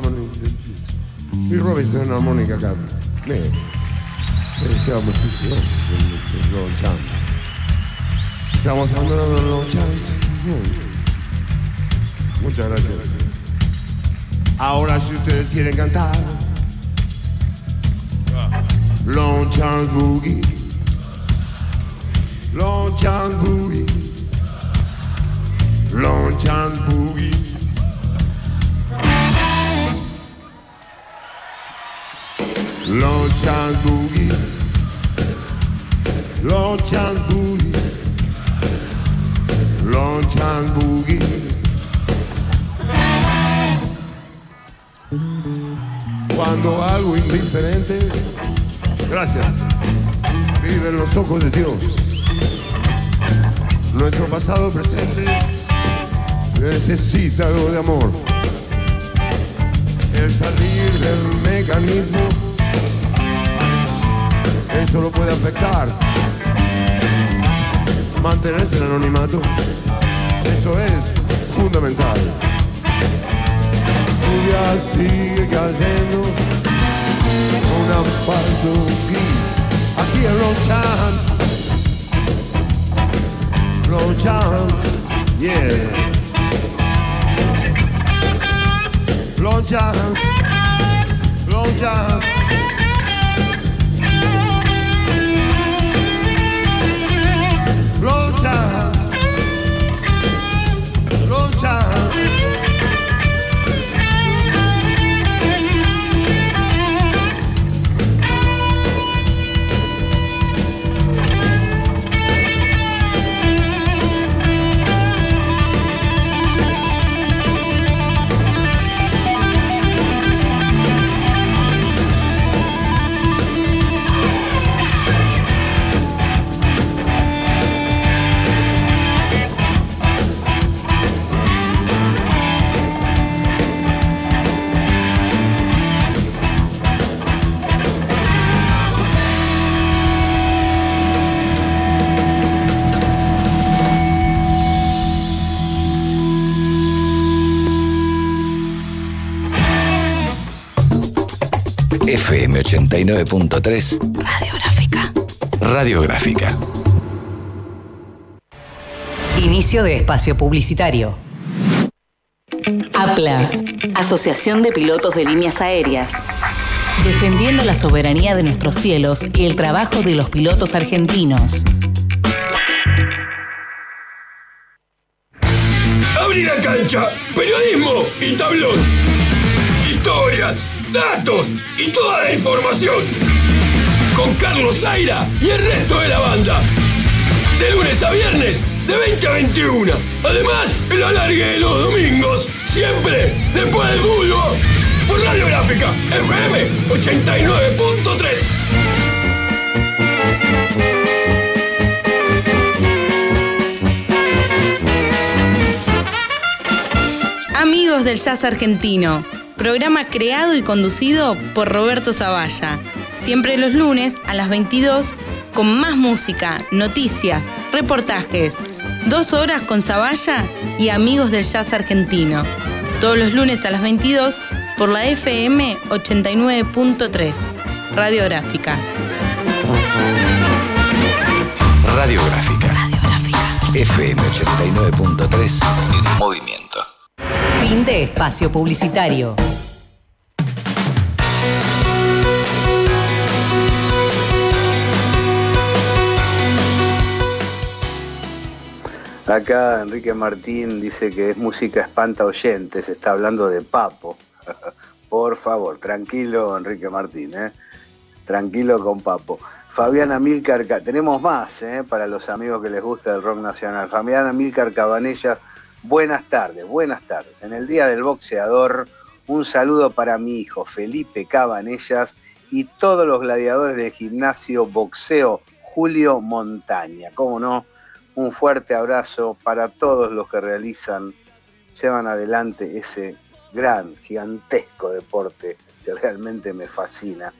Mi Robinson in armonica canta. Me. Siamo tutti long chance. Long chance. Muchas gracias. Ahora si ustedes quieren cantar. Long chance boogie. Long chance boogie. Long chance boogie. Long chance boogie. Long chance boogie. Cuando algo indiferente, gracias, vive en los ojos de Dios. Nuestro pasado presente necesita algo de amor. El salir del mecanismo, eso lo puede afectar. Mantenerse en anonimato, eso es fundamental. Lluvia sigue cayendo, un asfalto gris, aquí en Long Chance, yeah. Long Chance, Long Chance. FM 89.3 Radiográfica. Radiográfica. Inicio de espacio publicitario. APLA, Asociación de Pilotos de Líneas Aéreas. Defendiendo la soberanía de nuestros cielos y el trabajo de los pilotos argentinos. Abrí la cancha, periodismo y tablón. Datos y toda la información. Con Carlos Zaira y el resto de la banda. De lunes a viernes, de 20 a 21. Además, el alargue de los domingos, siempre después del fútbol. Por Radiográfica, FM 89.3. Amigos del Jazz Argentino, programa creado y conducido por Roberto Zavalla. Siempre los lunes a las 22 con más música, noticias, reportajes. Dos horas con Zavalla y amigos del Jazz Argentino. Todos los lunes a las 22 por la FM 89.3. Radiográfica. Radiográfica. FM 89.3 en movimiento. De espacio publicitario. Acá Enrique Martín dice que es música espanta oyentes, está hablando de Papo. Por favor, tranquilo Enrique Martín, ¿eh? tranquilo con Papo. Fabiana Milcar, tenemos más ¿eh? para los amigos que les gusta el rock nacional. Fabiana Milcar Cabanella, buenas tardes, buenas tardes. En el Día del Boxeador, un saludo para mi hijo Felipe Cabanellas y todos los gladiadores del gimnasio boxeo Julio Montaña. ¿Cómo no? Un fuerte abrazo para todos los que realizan, llevan adelante ese gran, gigantesco deporte que realmente me fascina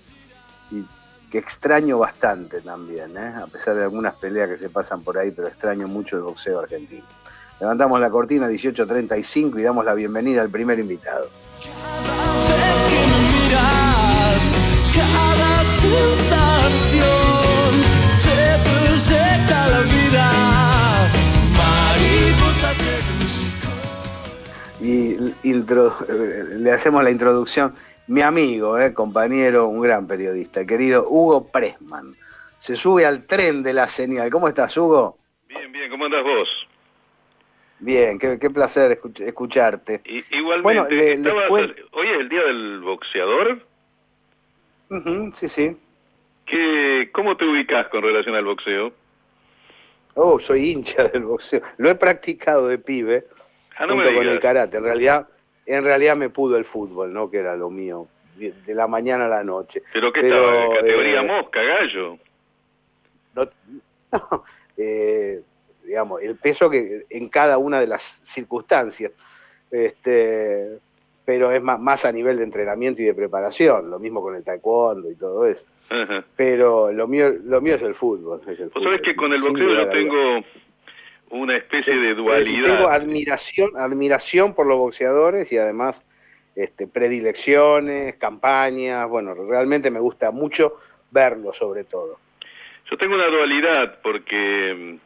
y que extraño bastante también, ¿eh? a pesar de algunas peleas que se pasan por ahí, pero extraño mucho el boxeo argentino. Levantamos la cortina 18.35 y damos la bienvenida al primer invitado. Y intro, le hacemos la introducción. Mi amigo, eh, compañero, un gran periodista, querido Hugo Pressman, se sube al tren de la señal. ¿Cómo estás, Hugo? Bien, bien, ¿cómo andas vos? Bien, qué, qué placer escuch- escucharte. I- igualmente, Bueno, le- les estabas- cuen- hoy es el día del boxeador. Ujú, sí, sí. ¿Qué, ¿Cómo te ubicas con relación al boxeo? Oh, soy hincha del boxeo. Lo he practicado de pibe Ah, no junto con el karate. En realidad, en realidad me pudo el fútbol, ¿no? Que era lo mío, de, de la mañana a la noche. ¿Pero qué Pero, estaba? ¿Categoría eh, mosca, gallo? no, no, eh, digamos, el peso que en cada una de las circunstancias. Este, pero es más, más a nivel de entrenamiento y de preparación, lo mismo con el taekwondo y todo eso. Ajá. Pero lo mío, lo mío es el fútbol. es el Vos fútbol, sabés que con el boxeo yo tengo una especie de dualidad. Tengo admiración, admiración por los boxeadores y además este, predilecciones, campañas. Bueno, realmente me gusta mucho verlo sobre todo. Yo tengo una dualidad porque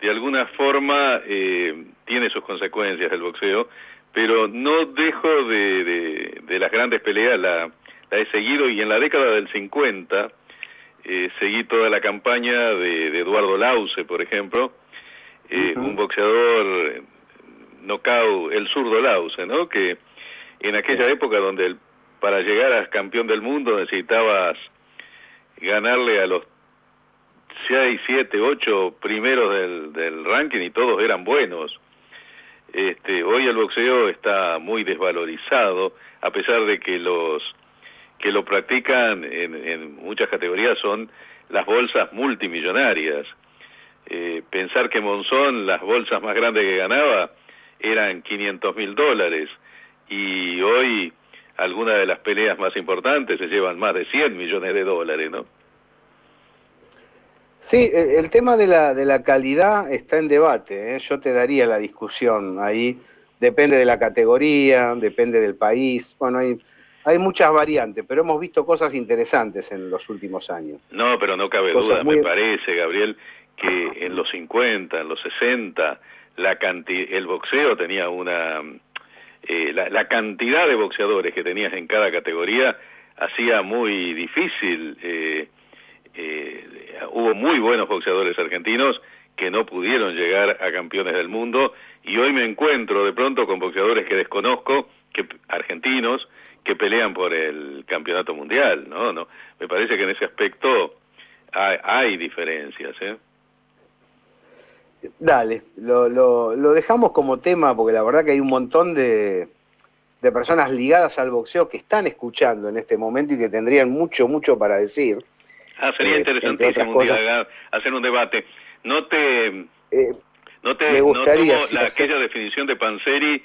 de alguna forma eh, tiene sus consecuencias el boxeo, pero no dejo de, de- de las grandes peleas, la, la he seguido y en la década del 50 eh, seguí toda la campaña de, de Eduardo Lause, por ejemplo, eh, un boxeador eh, knockout, el zurdo Lause, ¿no? Que en aquella época donde el- para llegar a campeón del mundo necesitabas ganarle a los 6, 7, 8 primeros del, del ranking y todos eran buenos. Este, hoy el boxeo está muy desvalorizado, a pesar de que los que lo practican en, en muchas categorías son las bolsas multimillonarias. Eh, pensar que Monzón, las bolsas más grandes que ganaba eran 500 mil dólares y hoy algunas de las peleas más importantes se llevan más de 100 millones de dólares, ¿no? Sí, el, tema de la, de la calidad está en debate. ¿eh? Yo te daría la discusión ahí. Depende de la categoría, depende del país. Bueno, hay, hay muchas variantes, pero hemos visto cosas interesantes en los últimos años. No, pero no cabe Cosas duda, muy- me parece, Gabriel, que en los 50, en los 60, la canti el boxeo tenía una... eh, la, la cantidad de boxeadores que tenías en cada categoría hacía muy difícil. eh, eh, hubo muy buenos boxeadores argentinos que no pudieron llegar a campeones del mundo y hoy me encuentro de pronto con boxeadores que desconozco, que argentinos, que pelean por el campeonato mundial, ¿no? no Me parece que en ese aspecto hay, hay diferencias, ¿eh? Dale, lo, lo, lo dejamos como tema porque la verdad que hay un montón de, de personas ligadas al boxeo que están escuchando en este momento y que tendrían mucho, mucho para decir. Ah, sería Eh, interesantísimo un día hacer un debate. No te... Eh, No te Me gustaría, no tomo la, aquella definición de Panseri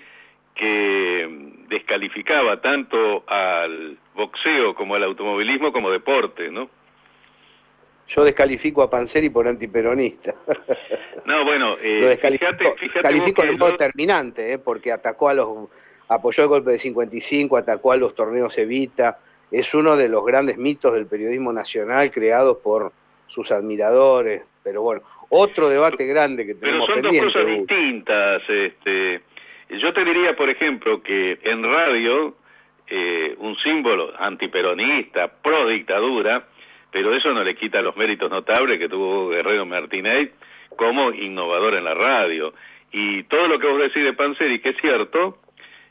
que descalificaba tanto al boxeo como al automovilismo como deporte, ¿no? yo descalifico a Panseri por antiperonista. No, bueno, eh, Lo descalifico, fíjate, fíjate califico en modo yo- terminante, eh, porque atacó a los, apoyó el golpe de 55, atacó a los torneos Evita, es uno de los grandes mitos del periodismo nacional creados por sus admiradores, pero bueno, otro debate grande que Pero tenemos son dos cosas Hugo. distintas. Este, yo te diría, por ejemplo, que en radio eh, un símbolo antiperonista, pro dictadura, pero eso no le quita los méritos notables que tuvo Guerrero Martínez como innovador en la radio. Y todo lo que vos decís de Panseri, que es cierto,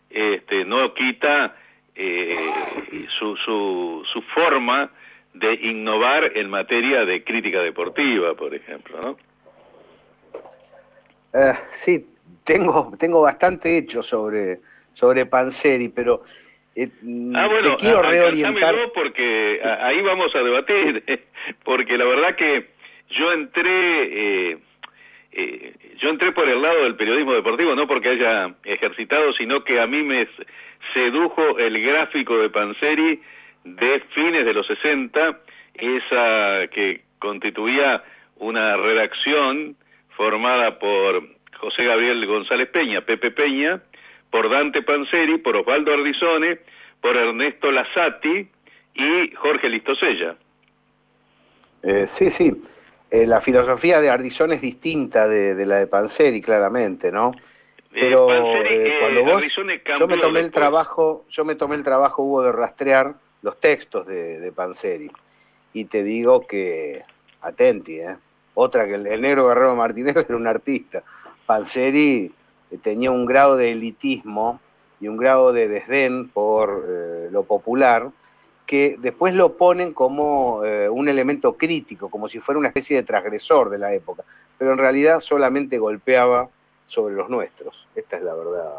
este, no quita eh, su, su, su forma de innovar en materia de crítica deportiva, por ejemplo, ¿no? Eh, sí, tengo, tengo bastante hecho sobre, sobre Panseri, pero eh, Ah, bueno, te quiero reorientar. porque ahí vamos a debatir, porque la verdad que yo entré, eh, eh, yo entré por el lado del periodismo deportivo, no porque haya ejercitado, sino que a mí me sedujo el gráfico de Panseri de fines de los 60, esa que constituía una redacción formada por José Gabriel González Peña, Pepe Peña, por Dante Panzeri, por Osvaldo Ardizone, por Ernesto Lasati y Jorge Listosella. Eh, sí, sí. Eh, la filosofía de Ardizone es distinta de, la de Panzeri, claramente, ¿no? Pero cuando vos, yo me tomé el trabajo, yo me tomé el trabajo, Hugo, de rastrear los textos de, de Panzeri. Y te digo que, atenti, ¿eh? Otra que el, negro Guerrero Martínez era un artista. Panzeri eh, tenía un grado de elitismo y un grado de desdén por eh, lo popular que después lo ponen como eh, un elemento crítico, como si fuera una especie de transgresor de la época, pero en realidad solamente golpeaba sobre los nuestros. Esta es la verdad.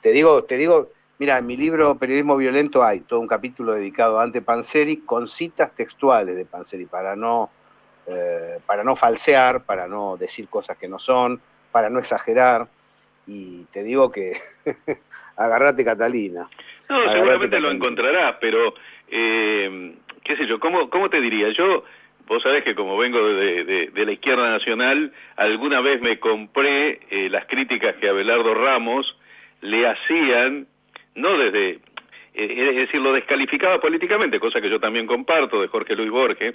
Te digo, te digo, mira, en mi libro Periodismo Violento hay todo un capítulo dedicado a Ante Panzeri con citas textuales de Panzeri para no, para no falsear, para no decir cosas que no son, para no exagerar y te digo que agarrate Catalina. No, seguramente lo encontrarás, pero eh, qué sé yo, ¿cómo, ¿cómo te diría? Yo, vos sabés que como vengo de, la izquierda nacional, alguna vez me compré eh, las críticas que Abelardo Ramos le hacían, no desde, eh, es decir, lo descalificaba políticamente, cosa que yo también comparto de Jorge Luis Borges,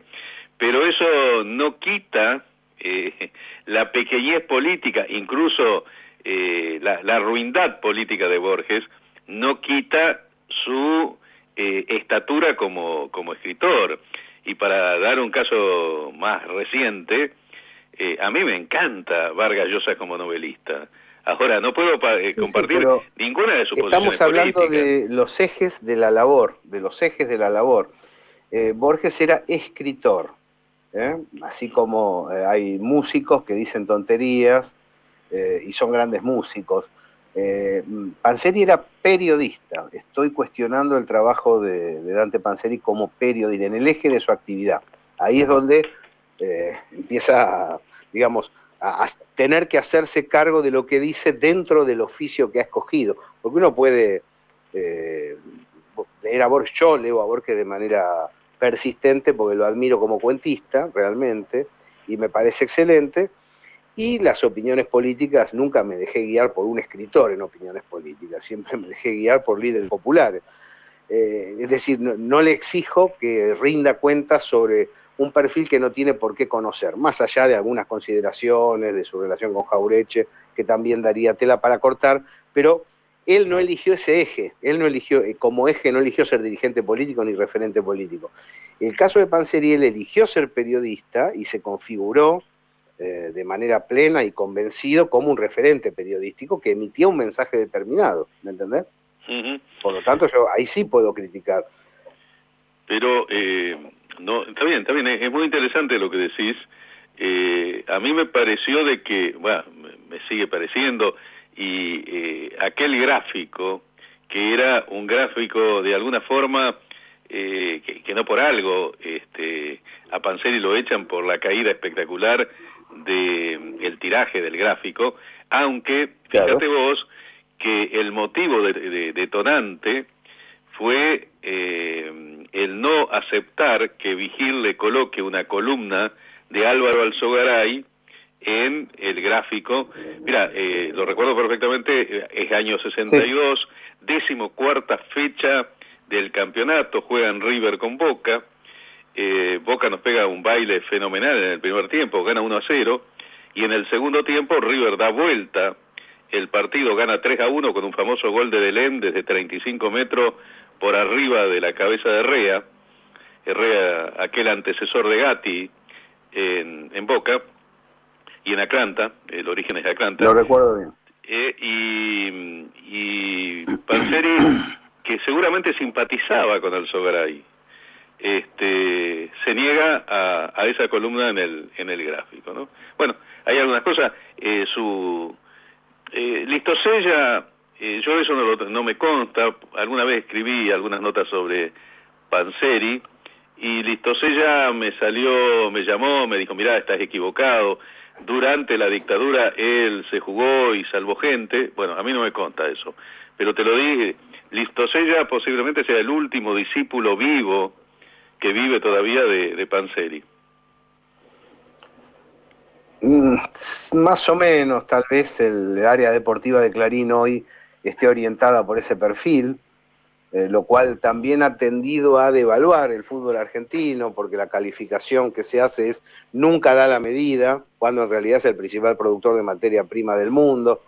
pero eso no quita eh, la pequeñez política, incluso eh, la, ruindad política de Borges, no quita su eh, estatura como, como escritor. Y para dar un caso más reciente, a mí me encanta Vargas Llosa como novelista. Ahora, no puedo compartir ninguna de sus Estamos hablando de los ejes de la labor, de los ejes de la labor. Borges era escritor, ¿eh? así como eh, hay músicos que dicen tonterías eh, y son grandes músicos. Panzeri era periodista, estoy cuestionando el trabajo de, Dante Panzeri como periodista, en el eje de su actividad. Ahí es donde empieza, digamos, a, tener que hacerse cargo de lo que dice dentro del oficio que ha escogido, porque uno puede leer a Borges, yo leo a Borges de manera persistente porque lo admiro como cuentista, realmente, y me parece excelente. Y las opiniones políticas, nunca me dejé guiar por un escritor en opiniones políticas, siempre me dejé guiar por líderes populares. Eh, es decir, no, le exijo que rinda cuentas sobre un perfil que no tiene por qué conocer, más allá de algunas consideraciones de su relación con Jaureche, que también daría tela para cortar, pero él no eligió ese eje, él no eligió, eh, como eje no eligió ser dirigente político ni referente político. El caso de Panzeri, él eligió ser periodista y se configuró eh, de manera plena y convencido como un referente periodístico que emitía un mensaje determinado, ¿me entendés? Por lo tanto, yo ahí sí puedo criticar. Pero, eh, no, está bien, está bien, es muy interesante lo que decís. a mí me pareció de que, bueno, me sigue pareciendo, y eh, aquel gráfico, que era un gráfico de alguna forma, eh, que, no por algo, este, a Panzeri lo echan por la caída espectacular del el tiraje del gráfico, aunque, fíjate vos, que el motivo de, detonante fue eh, el no aceptar que Vigil le coloque una columna de Álvaro Alzogaray en el gráfico. Mira, eh, lo recuerdo perfectamente, eh, es año 62, décimo cuarta fecha del campeonato, juegan River con Boca. Eh, Boca nos pega un baile fenomenal en el primer tiempo, gana 1 a 0, y en el segundo tiempo River da vuelta, el partido gana 3 a 1 con un famoso gol de Delén desde 35 metros por arriba de la cabeza de Herrera, Herrera, aquel antecesor de Gatti en, en Boca, y en Atlanta, el origen es de Atlanta. Lo recuerdo bien. Eh, y, y que seguramente simpatizaba con el Sogaray, este, se niega a, a, esa columna en el, en el gráfico. ¿no? Bueno, hay algunas cosas. Eh, su eh, Listosella, eh, yo eso no, no me consta, alguna vez escribí algunas notas sobre Panseri, y Listosella me salió, me llamó, me dijo, mirá, estás equivocado, durante la dictadura él se jugó y salvó gente, bueno, a mí no me conta eso, pero te lo dije, Listosella posiblemente sea el último discípulo vivo que vive todavía de, de Panseri. Mm, más o menos, tal vez el área deportiva de Clarín hoy esté orientada por ese perfil, eh, lo cual también ha tendido a devaluar el fútbol argentino, porque la calificación que se hace es nunca da la medida, cuando en realidad es el principal productor de materia prima del mundo.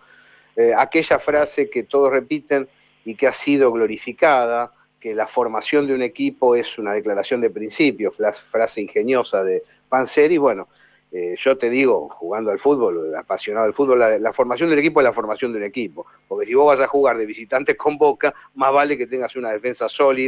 Eh, aquella frase que todos repiten y que ha sido glorificada, que la formación de un equipo es una declaración de principios, frase ingeniosa de Panseri, bueno, eh, yo te digo, jugando al fútbol, apasionado del fútbol, la, formación del equipo es la formación de un equipo. Porque si vos vas a jugar de visitante con Boca, más vale que tengas una defensa sólida